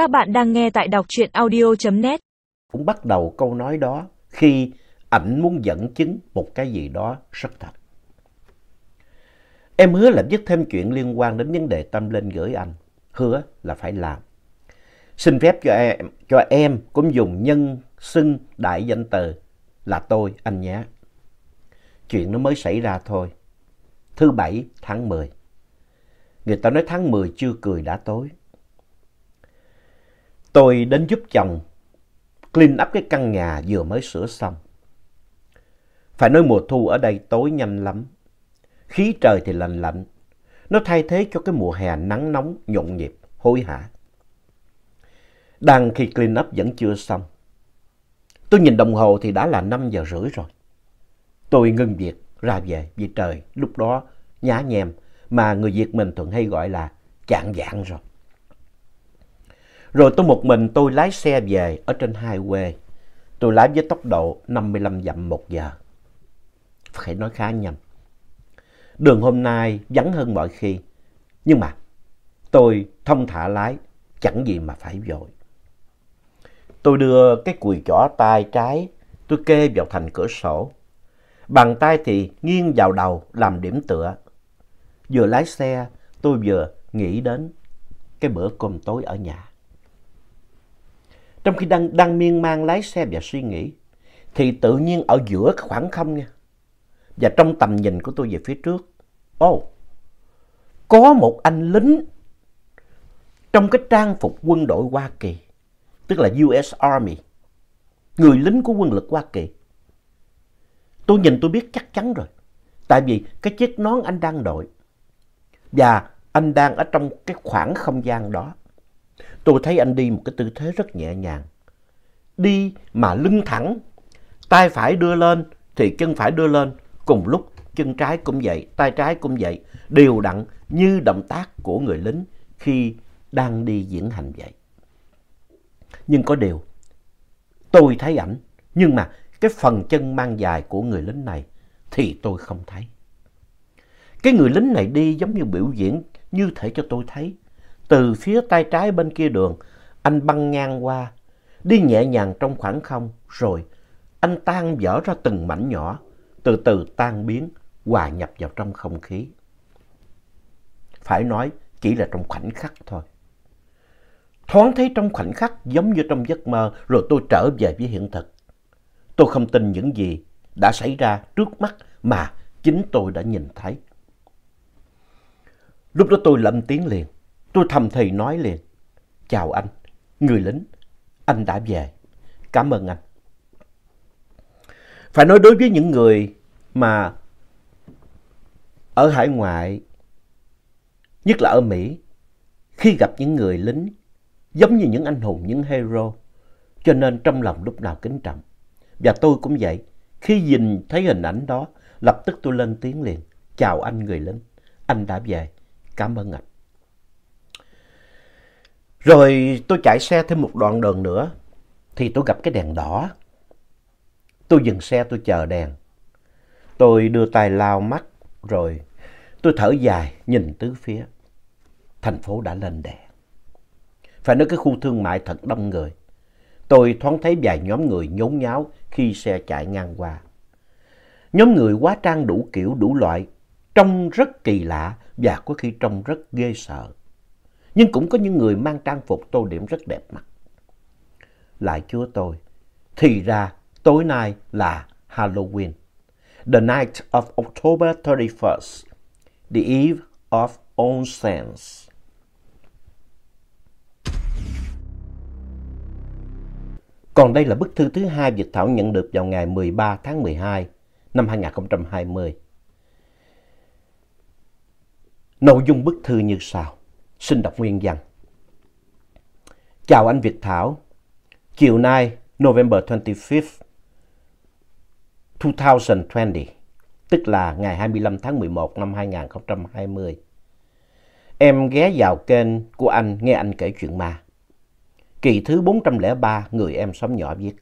Các bạn đang nghe tại đọc truyện audio.net. Cũng bắt đầu câu nói đó khi ảnh muốn dẫn chứng một cái gì đó rất thật. Em hứa là viết thêm chuyện liên quan đến vấn đề tâm linh gửi anh. Hứa là phải làm. Xin phép cho em, cho em cũng dùng nhân xưng đại danh từ là tôi anh nhé. Chuyện nó mới xảy ra thôi. Thứ bảy tháng 10. Người ta nói tháng 10 chưa cười đã tối. Tôi đến giúp chồng clean up cái căn nhà vừa mới sửa xong. Phải nói mùa thu ở đây tối nhanh lắm. Khí trời thì lạnh lạnh. Nó thay thế cho cái mùa hè nắng nóng, nhộn nhịp, hối hả. Đang khi clean up vẫn chưa xong. Tôi nhìn đồng hồ thì đã là 5 giờ rưỡi rồi. Tôi ngưng việc ra về vì trời lúc đó nhá nhem mà người Việt mình thường hay gọi là chạng dạng rồi. Rồi tôi một mình tôi lái xe về ở trên highway. Tôi lái với tốc độ 55 dặm một giờ. Phải nói khá nhanh. Đường hôm nay vắng hơn mọi khi. Nhưng mà tôi thông thả lái, chẳng gì mà phải vội. Tôi đưa cái cùi chỏ tay trái, tôi kê vào thành cửa sổ. Bàn tay thì nghiêng vào đầu làm điểm tựa. Vừa lái xe, tôi vừa nghĩ đến cái bữa cơm tối ở nhà. Trong khi đang, đang miên man lái xe và suy nghĩ, thì tự nhiên ở giữa khoảng không nha, và trong tầm nhìn của tôi về phía trước, ô, oh, có một anh lính trong cái trang phục quân đội Hoa Kỳ, tức là US Army, người lính của quân lực Hoa Kỳ. Tôi nhìn tôi biết chắc chắn rồi, tại vì cái chiếc nón anh đang đội, và anh đang ở trong cái khoảng không gian đó. Tôi thấy anh đi một cái tư thế rất nhẹ nhàng. Đi mà lưng thẳng, tay phải đưa lên thì chân phải đưa lên. Cùng lúc chân trái cũng vậy, tay trái cũng vậy. Đều đặn như động tác của người lính khi đang đi diễn hành vậy. Nhưng có điều, tôi thấy ảnh, nhưng mà cái phần chân mang dài của người lính này thì tôi không thấy. Cái người lính này đi giống như biểu diễn như thể cho tôi thấy. Từ phía tay trái bên kia đường, anh băng ngang qua, đi nhẹ nhàng trong khoảng không, rồi anh tan vỡ ra từng mảnh nhỏ, từ từ tan biến, hòa nhập vào trong không khí. Phải nói chỉ là trong khoảnh khắc thôi. Thoáng thấy trong khoảnh khắc giống như trong giấc mơ, rồi tôi trở về với hiện thực. Tôi không tin những gì đã xảy ra trước mắt mà chính tôi đã nhìn thấy. Lúc đó tôi lâm tiếng liền. Tôi thầm thì nói liền. Chào anh, người lính. Anh đã về. Cảm ơn anh. Phải nói đối với những người mà ở hải ngoại, nhất là ở Mỹ, khi gặp những người lính giống như những anh hùng, những hero, cho nên trong lòng lúc nào kính trọng. Và tôi cũng vậy, khi nhìn thấy hình ảnh đó, lập tức tôi lên tiếng liền. Chào anh người lính, anh đã về. Cảm ơn anh. Rồi tôi chạy xe thêm một đoạn đường nữa thì tôi gặp cái đèn đỏ. Tôi dừng xe tôi chờ đèn. Tôi đưa tay lao mắt rồi tôi thở dài nhìn tứ phía. Thành phố đã lên đèn. Phải nói cái khu thương mại thật đông người. Tôi thoáng thấy vài nhóm người nhốn nháo khi xe chạy ngang qua. Nhóm người quá trang đủ kiểu đủ loại, trông rất kỳ lạ và có khi trông rất ghê sợ. Nhưng cũng có những người mang trang phục tô điểm rất đẹp mắt. Lại chúa tôi, thì ra tối nay là Halloween. The night of October 31st. The eve of All Saints. Còn đây là bức thư thứ hai Việt Thảo nhận được vào ngày 13 tháng 12 năm 2020. Nội dung bức thư như sau. Xin đọc nguyên văn. Chào anh Việt Thảo. Chiều nay, November 25th, 2020, tức là ngày 25 tháng 11 năm 2020. Em ghé vào kênh của anh nghe anh kể chuyện ma. Kỳ thứ 403 người em xóm nhỏ viết.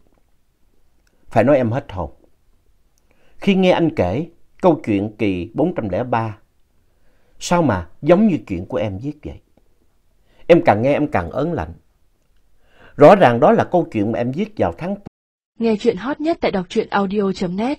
Phải nói em hết hồn. Khi nghe anh kể câu chuyện kỳ 403 Sao mà giống như chuyện của em viết vậy? Em càng nghe em càng ớn lạnh. Rõ ràng đó là câu chuyện mà em viết vào tháng Nghe chuyện hot nhất tại đọc truyện audio.net